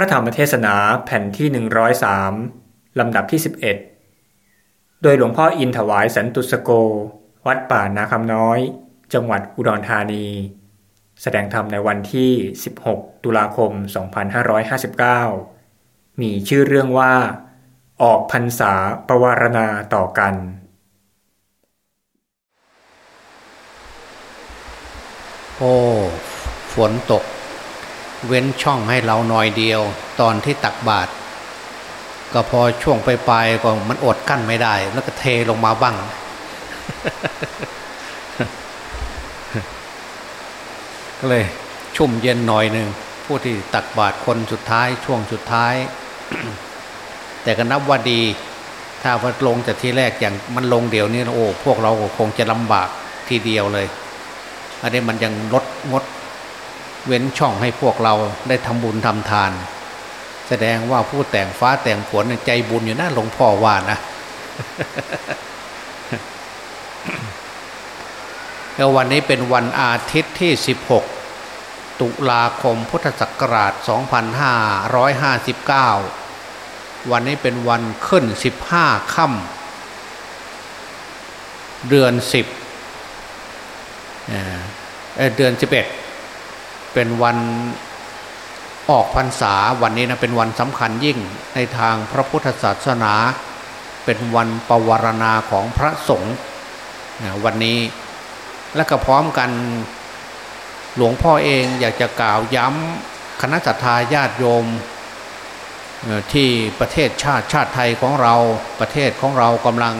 พระธรรมเทศนาแผ่นที่ 103 ลำดับที่ 11 โดยหลวงพ่ออินถวายสันตุสโก วัดป่านาคำน้อย จังหวัดอุดรธานี แสดงธรรมในวันที่ 16 ตุลาคม 2559 มีชื่อเรื่องว่า ออกพรรษาประวารณาต่อกัน โอ้ ฝนตก เว้นช่องให้เราหน่อยเดียว ตอนที่ตักบาตรก็พอช่วงไปลายก็มันอดกั้นไม่ได้ แล้วก็เทลงมาบ้าง ก็เลย ชุ่มเย็นหน่อยหนึ่งผู้ที่ตักบาตรคนสุดท้าย ช่วงสุดท้าย แต่ก็นับว่าดี ถ้าว่าลงจากที่แรกอย่างมันลงเดี๋ยวนี้โอ้พวกเราคงจะลำบากทีเดียวเลย อันนี้มันยังลดงด เว้นช่องให้พวกเราได้ทำบุญทำทาน แสดงว่าผู้แต่งฟ้าแต่งฝนใจบุญอยู่นะหลวงพ่อว่านะแล้ววันนี้เป็นวันอาทิตย์ที่ 16 ตุลาคมพุทธศักราช 2559 วันนี้เป็นวันขึ้น 15 ค่ำเดือน 10เดือน 11 เป็นวันออกพรรษาวันนี้นะเป็นวันสำคัญยิ่งในทางพระพุทธศาสนา เป็นวันปวารณาของพระสงฆ์วันนี้และก็พร้อมกันหลวงพ่อเองอยากจะกล่าวย้ำคณะสัตยาติโยมที่ประเทศชาติชาติไทยของเราประเทศของเรากำลัง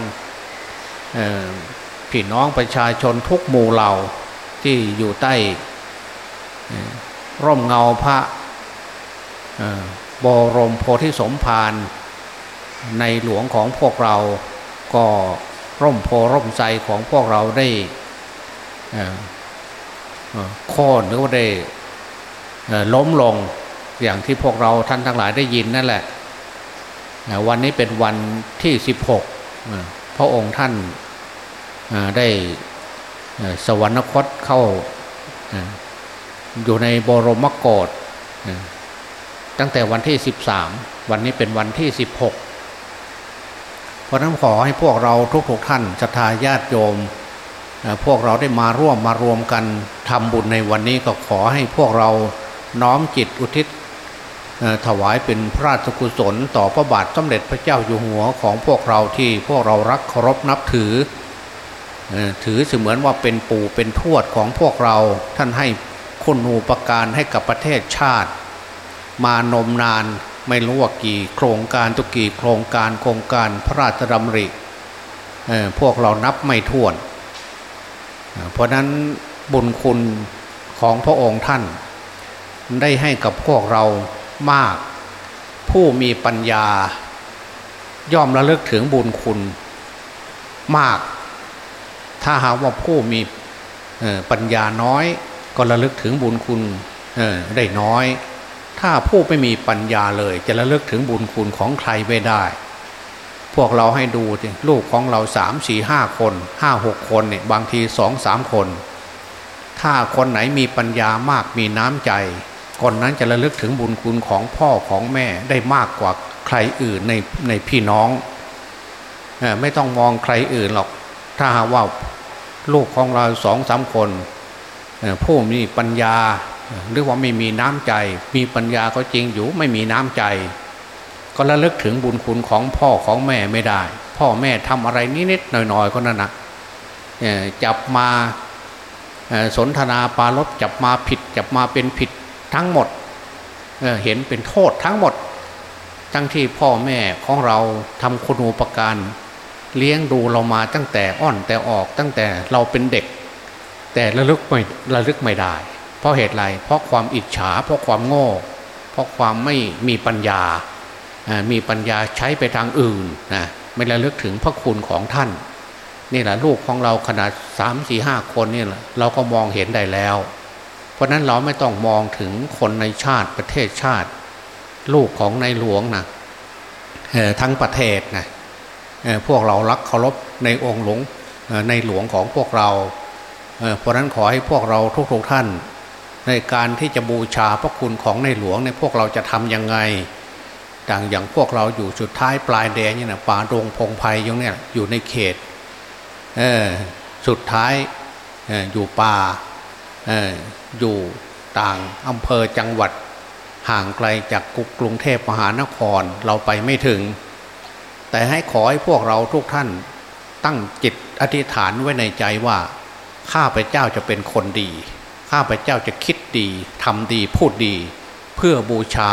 พี่น้องประชาชนทุกหมู่เหล่าที่อยู่ใต้ ร่มเงาพระบรมโพธิสมภารในหลวงของพวกเราก็ร่มโพร่มใจของพวกเราได้โค่นหรือว่าได้ล้มลงอย่างที่พวกเราท่านทั้งหลายได้ยินนั่นแหละ วันนี้เป็นวันที่ 16 พระองค์ท่านได้สวรรคตเข้า อยู่ในบรมโกศตั้งแต่วันที่สิบสามวันนี้เป็นวันที่สิบหกเพราะนั้นขอให้พวกเราทุกๆท่านศรัทธาญาติโยม พวกเราได้มาร่วมมารวมกันทำบุญในวันนี้ก็ขอให้พวกเราน้อมจิตอุทิศถวายเป็นพระราชกุศล ต่อพระบาทสมเด็จพระเจ้าอยู่หัวของพวกเราที่พวกเรารักเคารพนับถือ ถือเสมือนว่าเป็นปู่เป็นทวดของพวกเราท่านให้ คุณูปการให้กับประเทศชาติ มานมนานไม่รู้ว่ากี่โครงการตุกี่โครงการโครงการพระราชดำริพวกเรานับไม่ถ้วน เพราะนั้นบุญคุณของพระองค์ท่าน ได้ให้กับพวกเรามาก ผู้มีปัญญา ย่อมระลึกถึงบุญคุณมาก ถ้าหากว่าผู้มีปัญญาน้อย ก็ระลึกถึงบุญคุณได้น้อย ถ้าผู้ไม่มีปัญญาเลย จะระลึกถึงบุญคุณของใครไม่ได้ พวกเราให้ดูลูกของเราสามสี่ห้าคนห้าหกคนเนี่ยบางทีสองสามคน ถ้าคนไหนมีปัญญามากมีน้ำใจคนนั้นจะระลึกถึงบุญคุณของพ่อของแม่ได้มากกว่าใครอื่นในในพี่น้องไม่ต้องมองใครอื่นหรอก ถ้าว่าลูกของเราสองสามคน ผู้มีปัญญาหรือว่าไม่มีน้ำใจ มีปัญญาก็จริงอยู่ไม่มีน้ำใจ ก็ระลึกถึงบุญคุณของพ่อของแม่ไม่ได้ พ่อแม่ทำอะไรนิดๆหน่อยๆก็นั่นนะจับมาสนทนาปาลบจับมาผิด จับมาเป็นผิดทั้งหมดเห็นเป็นโทษทั้งหมด ทั้งที่พ่อแม่ของเราทำคุณูปการ เลี้ยงดูเรามาตั้งแต่อ่อนแต่ออกตั้งแต่เราเป็นเด็ก แต่ระลึกไม่ระลึกไม่ได้ เพราะเหตุไร เพราะความอิจฉา เพราะความโง่ เพราะความไม่มีปัญญา มีปัญญาใช้ไปทางอื่นนะไม่ระลึกถึงพระคุณของท่าน นี่แหละลูกของเราขนาดสามสี่ห้าคนนี่แหละเราก็มองเห็นได้แล้ว เพราะนั้นเราไม่ต้องมองถึงคนในชาติประเทศชาติ ลูกของในหลวงนะทั้งประเทศนะพวกเรารักเคารพในองค์หลวงในหลวงของพวกเรา เพราะนั้นขอให้พวกเราทุกๆท่าน ในการที่จะบูชาพระคุณของในหลวงในพวกเราจะทำยังไงดังอย่างพวกเราอยู่สุดท้ายปลายแดนเนี่ยนะป่าดงพงไพ่ยังเนี่ยอยู่ในเขตสุดท้ายออยู่ป่าออยู่ต่างอำเภอจังหวัดห่างไกลจากกรุงเทพมหานครเราไปไม่ถึง แต่ให้ขอให้พวกเราทุกท่านตั้งจิตอธิษฐานไว้ในใจว่า ข้าพเจ้าจะเป็นคนดี ข้าพเจ้าจะคิดดีทำดีพูดดี เพื่อบูชา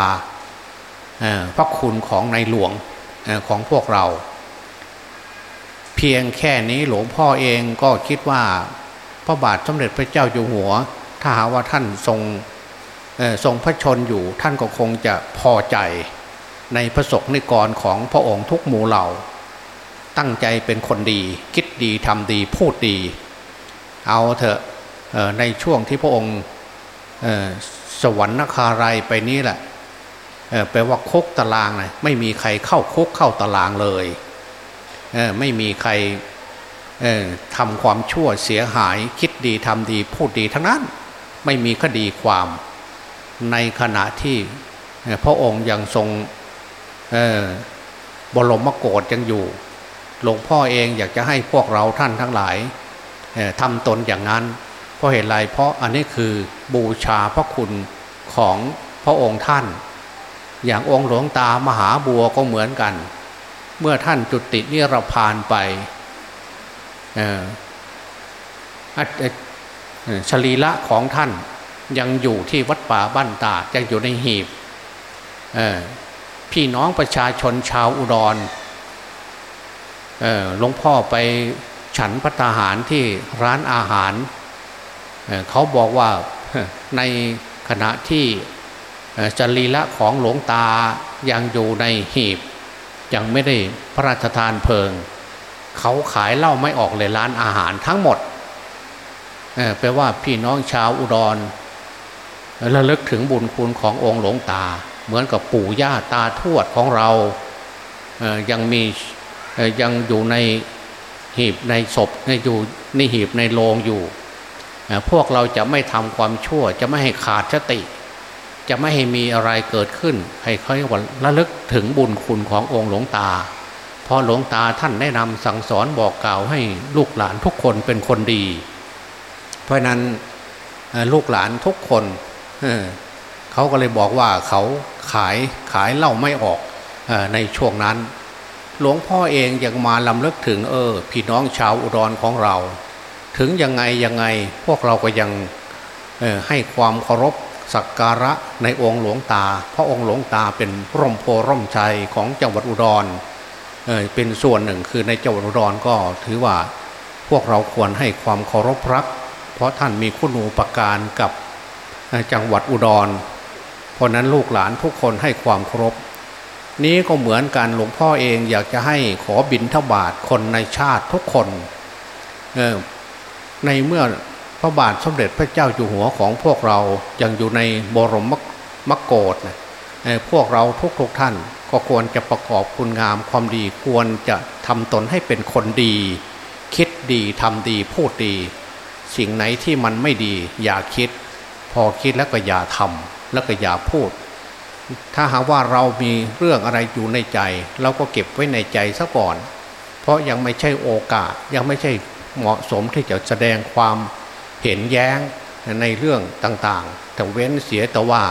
พระคุณของในหลวงของพวกเรา เพียงแค่นี้หลวงพ่อเองก็คิดว่า พระบาทสมเด็จพระเจ้าอยู่หัว ถ้าหาว่าท่านทรงทรงพระชนอยู่ท่านก็คงจะพอใจในพระศกนิกรของพระองค์ทุกหมู่เหล่า ตั้งใจเป็นคนดี คิดดีทำดีพูดดี เอาเถอะในช่วงที่พระองค์สวรรคารายไปนี้แหละแปลว่าคุกตารางนะไม่มีใครเข้าคุกเข้าตารางเลยไม่มีใครทำความชั่วเสียหาย คิดดีทำดีพูดดีทั้งนั้น ไม่มีคดีความ ในขณะที่พระองค์ยังทรงบรมโกรธยังอยู่ หลวงพ่อเองอยากจะให้พวกเราท่านทั้งหลาย ทำตนอย่างนั้น เพราะเหตุไรเพราะอันนี้คือบูชาพระคุณของพระองค์ท่าน อย่างองค์หลวงตามหาบัวก็เหมือนกัน เมื่อท่านจุตินิรพานไปชลีละของท่านยังอยู่ที่วัดป่าบ้านตายังอยู่ในหีบพี่น้องประชาชนชาวอุดรหลวงพ่อไป ฉันพัตาหารที่ร้านอาหารเเขาบอกว่าในขณะที่จรีละของหลวงตายังอยู่ในหีบ ยังไม่ได้พระราชทานเพลิง เขาขายเหล้าไม่ออกเลยร้านอาหารทั้งหมดแปลว่าพี่น้องชาวอุดรระลึกถึงบุญคุณขององค์หลวงตา เหมือนกับปู่ย่าตาทวดของเรายังมียังอยู่ใน หีบในศพในอยู่ในหีบในโลงอยู่ พวกเราจะไม่ทำความชั่ว จะไม่ให้ขาดสติ จะไม่ให้มีอะไรเกิดขึ้น ให้เขาว่าระลึกถึงบุญคุณขององค์หลวงตาพอหลวงตาท่านแนะนำสั่งสอนบอกกล่าวให้ลูกหลานทุกคนเป็นคนดี เพราะนั้นลูกหลานทุกคนเขาก็เลยบอกว่าเขาขายขายเหล้าไม่ออกในช่วงนั้น หลวงพ่อเองยังมาลำลึกถึงเออ พี่น้องชาวอุดรของเรา ถึงยังไงยังไงพวกเราก็ยังให้ความเคารพสักการะในองค์หลวงตาเพราะองค์หลวงตาเป็นร่มโพร่มใจของจังหวัดอุดรเเป็นส่วนหนึ่งคือในจังหวัดอุดรก็ถือว่าพวกเราควรให้ความเคารพรัก เพราะท่านมีคุณูปการกับจังหวัดอุดร เพราะนั้นลูกหลานทุกคนให้ความเคารพ นี้ก็เหมือนกันหลวงพ่อเองอยากจะให้ขอบินทบาทคนในชาติทุกคนในเมื่อพระบาทสมเด็จพระเจ้าอยู่หัวของพวกเรายังอยู่ในบรมมโกฏพวกเราทุกๆทท่าน ก็ควรจะประกอบคุณงามความดีควรจะทำตนให้เป็นคนดี คิดดีทำดีพูดดี สิ่งไหนที่มันไม่ดี อย่าคิด พอคิดแล้วก็อย่าทำแล้วก็อย่าพูด ถ้าหากว่าเรามีเรื่องอะไรอยู่ในใจ เราก็เก็บไว้ในใจซะก่อน เพราะยังไม่ใช่โอกาสยังไม่ใช่เหมาะสมที่จะแสดงความเห็นแย้งในเรื่องต่างๆ แต่เว้นเสียแต่ว่า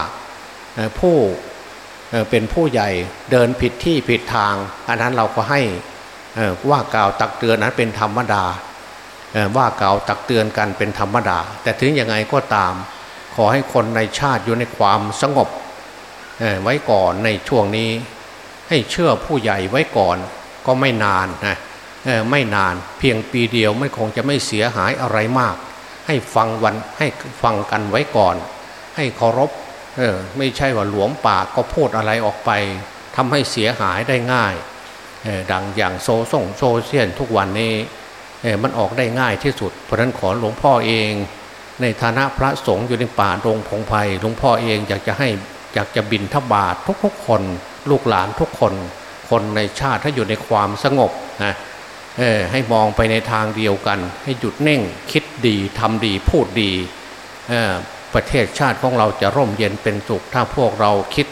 ผู้เป็นผู้ใหญ่เดินผิดที่ผิดทาง อันนั้นเราก็ให้ว่ากล่าวตักเตือนนั้นเป็นธรรมดาว่ากล่าวตักเตือนกันเป็นธรรมดา แต่ถึงยังไงก็ตาม ขอให้คนในชาติอยู่ในความสงบ ไว้ก่อนในช่วงนี้ ให้เชื่อผู้ใหญ่ไว้ก่อนก็ไม่นานนะไม่นานเพียงปีเดียวไม่คงจะไม่เสียหายอะไรมาก ให้ฟังวันให้ฟังกันไว้ก่อน ให้เคารพเออไม่ใช่ว่าหลวงปากก็พูดอะไรออกไปทำให้เสียหายได้ง่ายดังอย่างโซส่งโซเชียลทุกวันนี้มันออกได้ง่ายที่สุด เพราะนั้นขอหลวงพ่อเอง ในฐานะพระสงฆ์อยู่ในป่าดงพงไพ่หลวงพ่อเองอยากจะให้ อยากจะบินทบาททุกๆคน ลูกหลานทุกคน คนในชาติถ้าอยู่ในความสงบนะให้มองไปในทางเดียวกัน ให้หยุดเน่งคิดดีทำดีพูดดีประเทศชาติของเราจะร่มเย็นเป็นสุขถ้าพวกเราคิด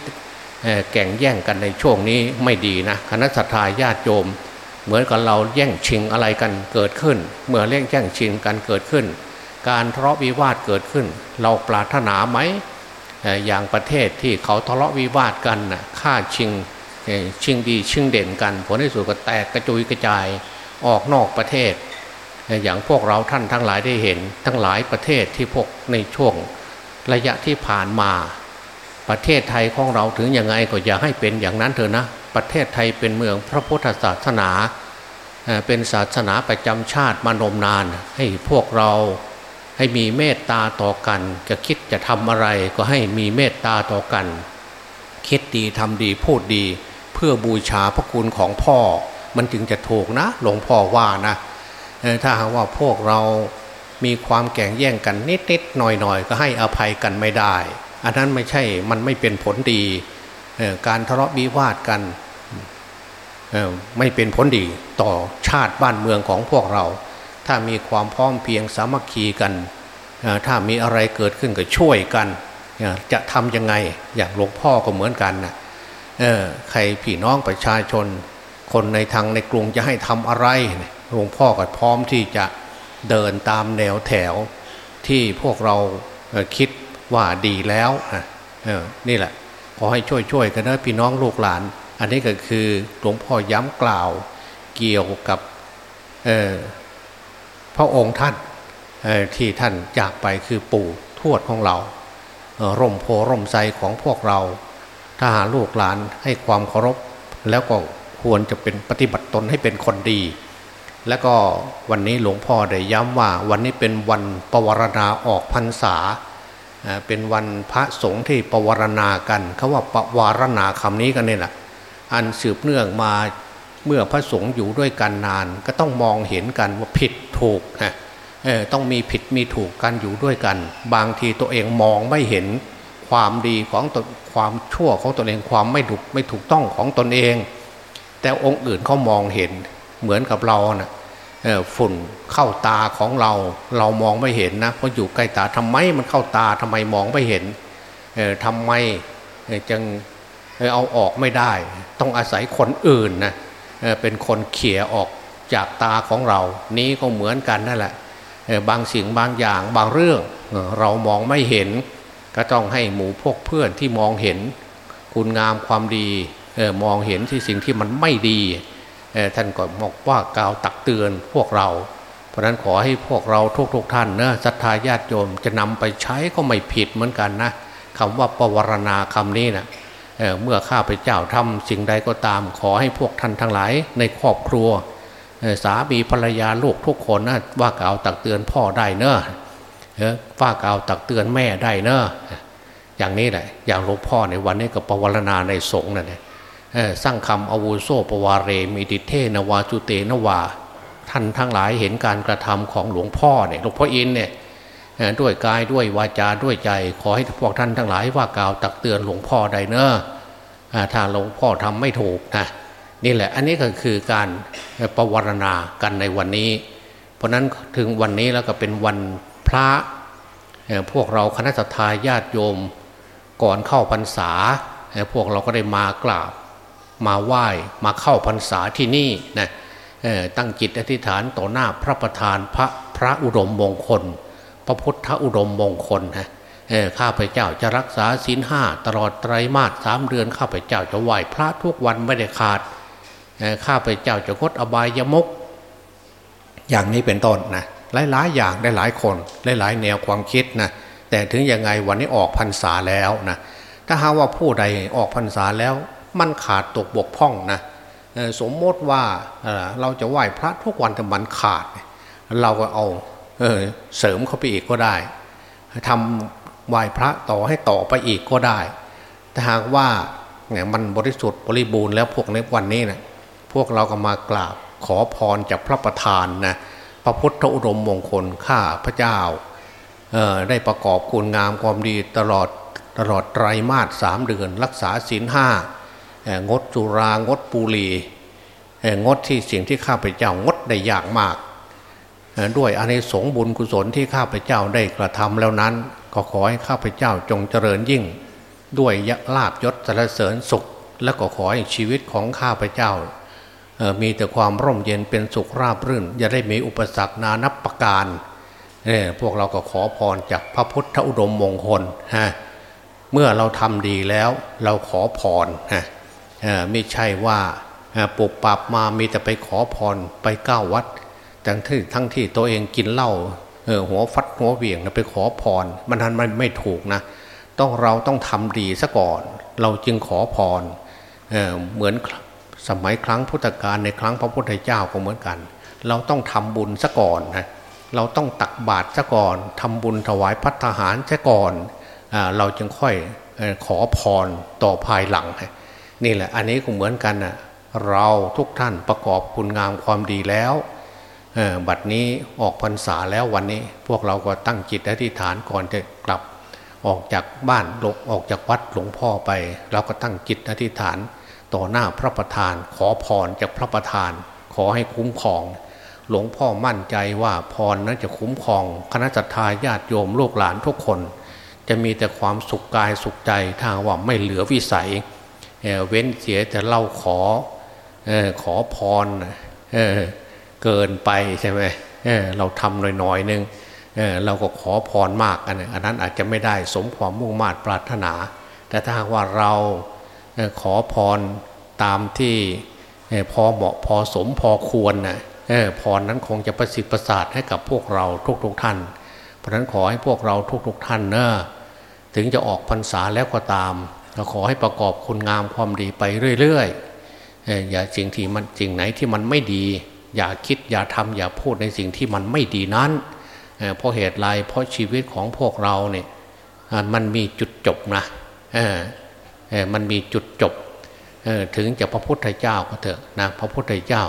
แก่งแย่งกันในช่วงนี้ไม่ดีนะคณะสัตยาญาติโยม เหมือนกับเราแย่งชิงอะไรกันเกิดขึ้น เมื่อเล่งแย่งชิงกันเกิดขึ้น การทะเลาะวิวาทเกิดขึ้น เราปรารถนาไหม อย่างประเทศที่เขาทะเลาะวิวาทกันฆ่าชิงชิงดีชิงเด่นกัน ผลที่สุดก็แตกกระจุยกระจายออกนอกประเทศ อย่างพวกเราท่านทั้งหลายได้เห็น ทั้งหลายประเทศที่พวกในช่วงระยะที่ผ่านมา ประเทศไทยของเราถึงยังไงก็อย่าให้เป็นอย่างนั้นเถอะนะ ประเทศไทยเป็นเมืองพระพุทธศาสนา เป็นศาสนาประจำชาติมานมนาน ให้พวกเรา ให้มีเมตตาต่อกัน จะคิดจะทำอะไรก็ให้มีเมตตาต่อกัน คิดดีทำดีพูดดี เพื่อบูชาพระคุณของพ่อ มันจึงจะถูกนะ หลวงพ่อว่านะถ้าหากว่าพวกเรามีความแก่งแย่งกันนิดๆหน่อยๆ ก็ให้อภัยกันไม่ได้ อันนั้นไม่ใช่มันไม่เป็นผลดี การทะเลาะวิวาทกันไม่เป็นผลดีต่อชาติบ้านเมืองของพวกเรา ถ้ามีความพร้อมเพียงสามัคคีกันถ้ามีอะไรเกิดขึ้นก็ช่วยกันจะทำยังไงอย่างหลวงพ่อก็เหมือนกันนะใครพี่น้องประชาชน คนในทางในกรุงจะให้ทำอะไรหลวงพ่อก็พร้อมที่จะเดินตามแนวแถวที่พวกเราคิดว่าดีแล้วนี่แหละ ขอให้ช่วยช่วยกันนะพี่น้องลูกหลาน อันนี้ก็คือหลวงพ่อย้ำกล่าวเกี่ยวกับ พระองค์ท่านที่ท่านจากไปคือปู่ทวดของเรา ร่มโพร่มใจของพวกเรา ถ้าหาลูกหลานให้ความเคารพ แล้วก็ควรจะเป็นปฏิบัติตนให้เป็นคนดี และก็วันนี้หลวงพ่อได้ย้ำว่าวันนี้เป็นวันปวารณาออกพรรษา เป็นวันพระสงฆ์ที่ปวารณากันเขาว่าปวารณาคำนี้กันนี่แหละอันสืบเนื่องมา เมื่อพระสงฆ์อยู่ด้วยกันนาน ก็ต้องมองเห็นกันว่าผิดถูกฮะต้องมีผิดมีถูกกันอยู่ด้วยกัน บางทีตัวเองมองไม่เห็นความดีของตนความชั่วของตนเองความไม่ถูกไม่ถูกต้องของตนเอง แต่องค์อื่นเขามองเห็นเหมือนกับเรานะ่ะฝุ่นเข้าตาของเรา เรามองไม่เห็นนะเพราะอยู่ใกล้ตาทำไมมันเข้าตาทำไมมองไม่เห็นทำไมจึงเอาออกไม่ได้ ต้องอาศัยคนอื่นนะ เป็นคนเขี่ยออกจากตาของเรา นี้ก็เหมือนกันนั่นแหละบางสิ่งบางอย่างบางเรื่องเรามองไม่เห็น ก็ต้องให้หมู่พวกเพื่อนที่มองเห็น คุณงามความดีมองเห็นที่สิ่งที่มันไม่ดีท่านก็บอกว่ากล่าวตักเตือนพวกเรา เพราะนั้นขอให้พวกเราทุกๆทท่านนะศรัทธาญาติโยมจะนำไปใช้ก็ไม่ผิดเหมือนกันนะคำว่าปวารณาคำนี้นะ เเมื่อข้าพเจ้าทำสิ่งใดก็ตามขอให้พวกท่านทั้งหลายในครอบครัวสามีภรรยาลูกทุกคนนะว่ากล่าวตักเตือนพ่อได้เนอะว่ากล่าวตักเตือนแม่ได้เนอะอย่างนี้แหละอย่างหลวงพ่อในวันนี้กับปวารณาในสงฆ์นั่นเองสร้างคำอวูโซปวารเรมิดิเทนวาจุเตนวา ท่านทั้งหลายเห็นการกระทำของหลวงพ่อเนี่ยหลวงพ่ออินเนี่ย ด้วยกายด้วยวาจาด้วยใจ ขอให้พวกท่านทั้งหลายว่ากล่าวตักเตือนหลวงพ่อไดเนอะถ้าหลวงพ่อทำไม่ถูกนะนี่แหละอันนี้ก็คือการประวรณากันในวันนี้ เพราะนั้นถึงวันนี้แล้วก็เป็นวันพระพวกเราคณะทาญาติโยมก่อนเข้าพรรษา พวกเราก็ได้มากราบมาไหว้มาเข้าพรรษาที่นี่นะตั้งจิตอธิษฐานต่อหน้าพระประธานพระพระอุดมมงคล พระพุทธอุดมมงคลฮะข้าพเจ้าจะรักษาศีลห้าตลอดไตรมาสสามเดือนข้าพเจ้าจะไหว้พระทุกวันไม่ได้ขาดข้าพเจ้าจะงดอบายยมก อย่างนี้เป็นต้นนะหลายๆอย่างได้หลายคนหลายๆแนวความคิดนะแต่ถึงยังไงวันนี้ออกพรรษาแล้วนะถ้าหาว่าผู้ใดออกพรรษาแล้ว มันขาดตกบกพร่องนะสมมติว่าเราจะไหว้พระทุกวันแต่มันขาด เราก็เอา เเสริมเข้าไปอีกก็ได้ทำไหว้พระต่อให้ต่อไปอีกก็ได้ถ้าหากว่าเนี่ยมันบริสุทธิ์บริบูรณ์แล้วพวกในวันนี้นะพวกเราก็มากราบขอพรจากพระประธานนะพระพุทธอุดมมงคลข้าพระเจ้าได้ประกอบคุณงามความดีตลอดตลอดไตรมาสสามเดือน รักษาศีลห้างดจุรางดปุรีงดที่สิ่งที่ข้าพเจ้างดได้ยากมาก ด้วยอเนสงบุญกุศลที่ข้าพเจ้าได้กระทำแล้วนั้น ก็ขอให้ข้าพเจ้าจงเจริญยิ่ง ด้วยยลาบยศสรรเสริญสุข และก็ขอให้ชีวิตของข้าพเจ้ามีแต่ความร่มเย็นเป็นสุขราบรื่น อย่าได้มีอุปสรรคนานับประการพวกเราก็ขอพรจากพระพุทธอุดมมงคลฮะเมื่อเราทำดีแล้วเราขอพรฮะไม่ใช่ว่าปุบปับมามีแต่ไปขอพรไปเก้าวัด ทั้งที่ทั้งที่ตัวเองกินเหล้าหัวฟัดหัวเวียงไปขอพร มันทันมันไม่ถูกนะ ต้องเราต้องทำดีซะก่อน เราจึงขอพรเเหมือนสมัยครั้งพุทธกาลในครั้งพระพุทธเจ้าก็เหมือนกัน เราต้องทำบุญซะก่อนนะเราต้องตักบาตรซะก่อนทำบุญถวายพัฒหารซะก่อนเราจึงค่อยขอพรต่อภายหลัง นี่แหละอันนี้ก็เหมือนกันนะเราทุกท่านประกอบคุณงามความดีแล้ว บัดนี้ออกพรรษาแล้ววันนี้พวกเราก็ตั้งจิตอธิษฐานก่อนจะกลับออกจากบ้านลออกจากวัดหลวงพ่อไป เราก็ตั้งจิตอธิษฐาน ต่อหน้าพระประธาน ขอพรจากพระประธาน ขอให้คุ้มครอง หลวงพ่อมั่นใจว่าพรนั้นจะคุ้มครอง คณะจัตตาญาติโยมลูกหลานทุกคน จะมีแต่ความสุขกายสุขใจทางว่าไม่เหลือวิสัยเเว้นเสียแต่เล่าขออขอพร เกินไปใช่ไหมเเราทำหน่อยๆนึงเเราก็ขอพรมากอันอันนั้นอาจจะไม่ได้สมความมุ่งมา่ปรารถนา แต่ถ้าว่าเราขอพรตามที่พอเหมาะพอสมพอควรนะพรนั้นคงจะประสิทธิ์ประสาทให้กับพวกเราทุกๆทท่าน เพราะนั้นขอให้พวกเราทุกๆทท่านเนะถึงจะออกพรรษาแล้วก็ตามเราขอให้ประกอบคุณงามความดีไปเรื่อยๆอย่าสิ่งที่มันสิ่งไหนที่มันไม่ดี อย่าคิดอย่าทำอย่าพูดในสิ่งที่มันไม่ดีนั้นเพราะเหตุไรเพราะชีวิตของพวกเราเนี่ยมันมีจุดจบนะมันมีจุดจบถึงจะพระพุทธเจ้าก็เถอะนะพระพุทธเจ้า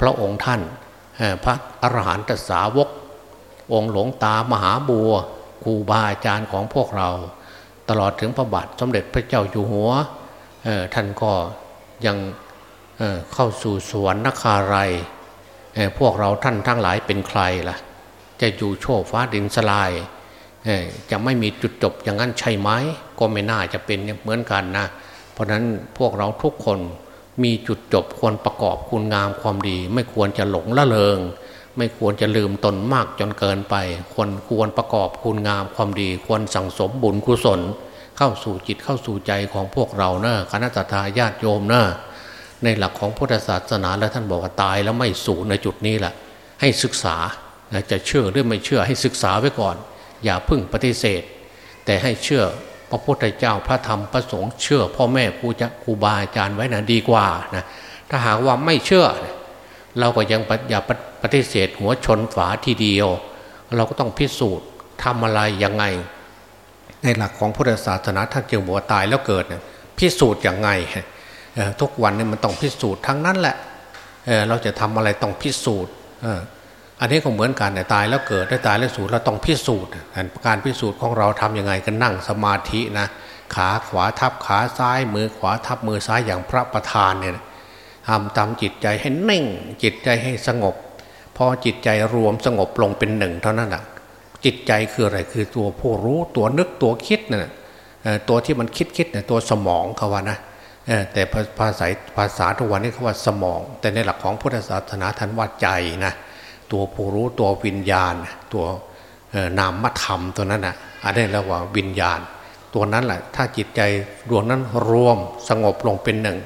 พระองค์ท่านพระอรหันตสาวก องค์หลวงตามหาบัวครูบาอาจารย์ของพวกเรา ตลอดถึงพระบาทสมเด็จพระเจ้าอยู่หัวท่านก็ยัง เข้าสู่สวรรคาไรพวกเราท่านทั้งหลายเป็นใครล่ะ จะอยู่โชคฟ้าดินสลายจะไม่มีจุดจบอย่างนั้นใช่ไหมก็ไม่น่าจะเป็นเหมือนกันนะ เพราะนั้นพวกเราทุกคนมีจุดจบควรประกอบคุณงามความดี ไม่ควรจะหลงละเลงไม่ควรจะลืมตนมากจนเกินไป ควรควรประกอบคุณงามความดี ควรสั่งสมบุญกุศล เข้าสู่จิตเข้าสู่ใจของพวกเราเนะคณะทาญาติโยมเนะ ในหลักของพุทธศาสนาแล้วท่านบอกว่าตายแล้วไม่สูญในจุดนี้แหละให้ศึกษาจะเชื่อหรือไม่เชื่อให้ศึกษาไว้ก่อน อย่าพึ่งปฏิเสธ แต่ให้เชื่อพระพุทธเจ้าพระธรรมพระสงฆ์เชื่อ พ่อแม่ครูจะครูบาอาจารย์ไว้นะดีกว่านะถ้าหากว่าไม่เชื่อ เราก็ยังอย่าปฏิเสธหัวชนฝาทีเดียว เราก็ต้องพิสูจน์ทำอะไรยังไง ในหลักของพุทธศาสนาท่านจึงบอกตายแล้วเกิดพิสูจน์ยังไง ทุกวันนี้มันต้องพิสูจน์ทั้งนั้นแหละเเราจะทำอะไรต้องพิสูจน์อันนี้ก็เหมือนกันตายแล้วเกิดได้ตายแล้วสูญเราต้องพิสูจน์การพิสูจน์ของเราทํำยังไงกันนั่งสมาธินะขาขวาทับขาซ้ายมือขวาทับมือซ้ายอย่างพระประธานเนี่ยทำตามจิตใจให้นิ่งจิตใจให้สงบ พอจิตใจรวมสงบลงเป็นหนึ่งเท่านั้นแหะจิตใจคืออะไรคือตัวผู้รู้ตัวนึกตัวคิดนะ่ะตัวที่มันคิดคิดเนี่ยตัวสมองเขาว่านะ แต่ภาษาภาษาทุกวันนี้เขาว่าสมอง แต่ในหลักของพุทธศาสนาท่านว่าใจนะตัวผู้รู้ตัววิญญาณ ตัวนามธรรมตัวนั้นอะอันนี้เรียกว่าวิญญาณ ตัวนั้นแหละถ้าจิตใจดวงนั้นรวมสงบลงเป็นหนึ่ง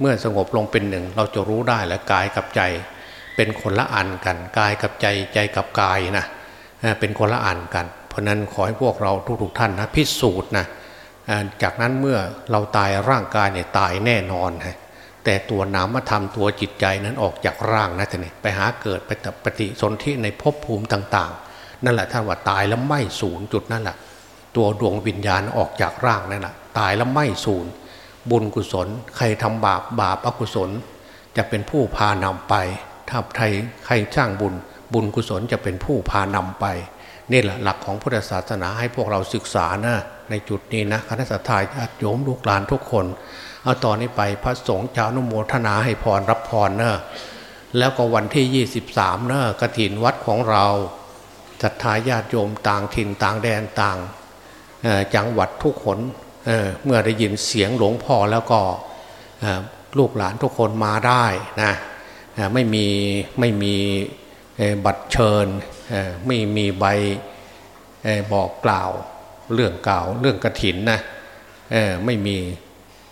เมื่อสงบลงเป็นหนึ่ง เราจะรู้ได้แล้วกายกับใจ เป็นคนละอันกันกายกับใจใจกับกายนะเป็นคนละอันกัน เพราะนั้นขอให้พวกเราทุกๆท่านนะพิสูจน์นะ จากนั้นเมื่อเราตายร่างกายเนี่ยตายแน่นอนฮะแต่ตัวนามธรรมตัวจิตใจนั้นออกจากร่างนะท่านนี่ไปหาเกิดไปปฏิสนธิในภพภูมิต่าง ๆ นั่นแหละท่านว่าตายแล้วไม่สูญจุดนั่นแหละตัวดวงวิญญาณออกจากร่างนั่นแหละตายแล้วไม่สูญบุญกุศล ใครทำบาปบาปอกุศล จะเป็นผู้พานำไป ถ้าใครใครสร้างบุญ บุญกุศลจะเป็นผู้พานำไป นี่แหละหลักของพุทธศาสนาให้พวกเราศึกษานะในจุดนี้นะคณะสัตยาญาติโยมลูกหลานทุกคนเอาตอนนี้ไปพระสงฆ์เจ้านุโมทนาให้พรรับพรเนะแล้วก็วันที่ยี่สิบสามเนะกระถินวัดของเราศรัทธาญาติโยมต่างถิ่นต่างแดนต่างจังหวัดทุกคนเเมื่อได้ยินเสียงหลวงพ่อแล้วก็ลูกหลานทุกคนมาได้นะไม่มีไม่มีบัตรเชิญ ไม่มีใบบอกกล่าวเรื่องกล่าวเรื่องกระถินนะไม่มี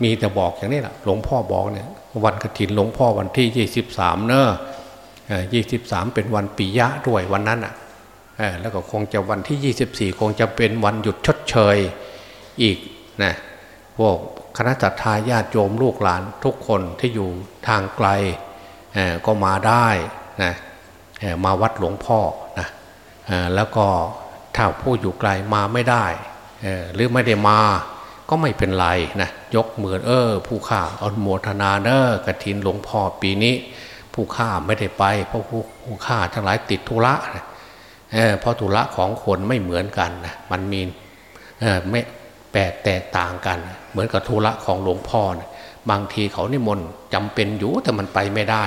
มีแต่บอกอย่างนี้แหละหลวงพ่อบอกเนี่ยวันกระถินหลวงพ่อวันที่ยี่สิบสามเนอะยี่สิบสามเป็นวันปียะด้วยวันนั้นอะแล้วก็คงจะวันที่ยี่สิบสี่คงจะเป็นวันหยุดชดเชยอีกนะพวกคณะจัตตาญาติโยมลูกหลานทุกคนที่อยู่ทางไกลก็มาได้นะมาวัดหลวงพ่อ แล้วก็ถ้าผู้อยู่ไกลมาไม่ได้ หรือไม่ได้มาก็ไม่เป็นไรนะยกมือเออ ผู้ข้าอนโมทนาเนอกระถินหลวงพ่อปีนี้ ผู้ข้าไม่ได้ไป เพราะผู้ผู้ข้าทั้งหลายติดธุระนะเพราะธุระของคนไม่เหมือนกันนะมันมีไม่แปลกแตกต่างกัน เหมือนกับธุระของหลวงพ่อนะบางทีเขานิมนต์จำเป็นอยู่แต่มันไปไม่ได้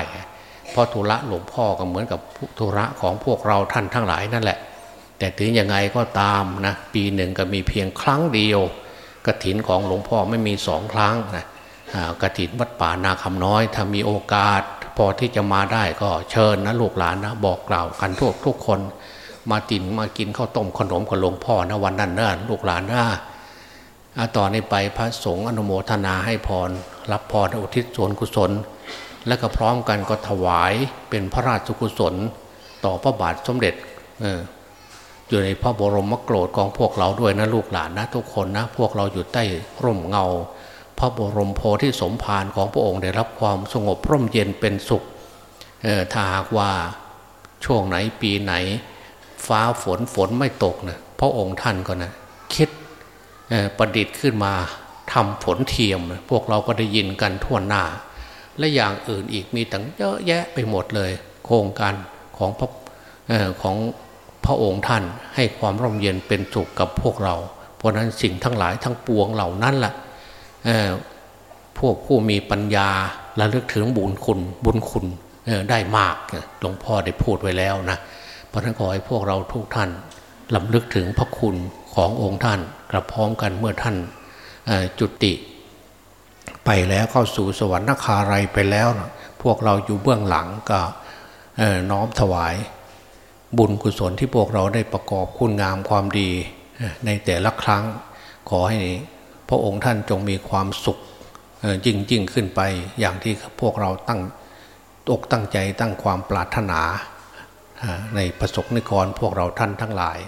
เพราะธุระหลวงพ่อก็เหมือนกับธุระของพวกเราท่านทั้งหลายนั่นแหละ แต่ถึงยังไงก็ตามนะปีหนึ่งก็มีเพียงครั้งเดียวกระถินของหลวงพ่อไม่มีสองครั้งนะกระถินวัดป่านาคำน้อย ถ้ามีโอกาส พอที่จะมาได้ก็เชิญนะลูกหลานนะบอกกล่าวกันทุกทุกคน มาตินมากินข้าวต้มขนมกับหลวงพ่อนะวันนั้นนะลูกหลานนะต่อนนี้ไปพระสงฆ์อนุโมทนาให้พร รับพรอุทิศส่วนกุศล และก็พร้อมกันก็ถวายเป็นพระราชกุศล ต่อพระบาทสมเด็จอยู่ในพระบรมโกรธของพวกเราด้วยนะลูกหลานนะทุกคนนะพวกเราอยู่ใต้ร่มเงา พระบรมโพธิสมภารของพระองค์ได้รับความสงบร่มเย็นเป็นสุขถ้าหากว่าช่วงไหนปีไหน ฟ้าฝนฝนไม่ตกนะพระองค์ท่านก็นะคิดประดิษฐ์ขึ้นมาทำฝนเทียม พวกเราก็ได้ยินกันทั่วหน้า และอย่างอื่นอีกมีตั้งเยอะแยะไปหมดเลย โครงการของพระของพระองค์ท่านให้ความร่มเย็นเป็นสุขกับพวกเรา เพราะนั้นสิ่งทั้งหลายทั้งปวงเหล่านั้นละ่ะพวกผู้มีปัญญาระลึกถึงบุญคุณบุญคุณได้มากหลวงพ่อได้พูดไว้แล้วนะเพราะนั้นขอให้พวกเราทุกท่านลำลึกถึงพระคุณขององค์ท่านกระพร้อมกันเมื่อท่านจุติ ไปแล้วเข้าสู่สวรรค์คาไรไปแล้วนะพวกเราอยู่เบื้องหลังก็น้อมถวาย บุญกุศลที่พวกเราได้ประกอบคุณงามความดีในแต่ละครั้งขอให้พระองค์ท่านจงมีความสุขยิ่งยิ่งขึ้นไปอย่างที่พวกเราตั้งอกตั้งใจตั้งความปรารถนา ในประสบนิกรพวกเราท่านทั้งหลาย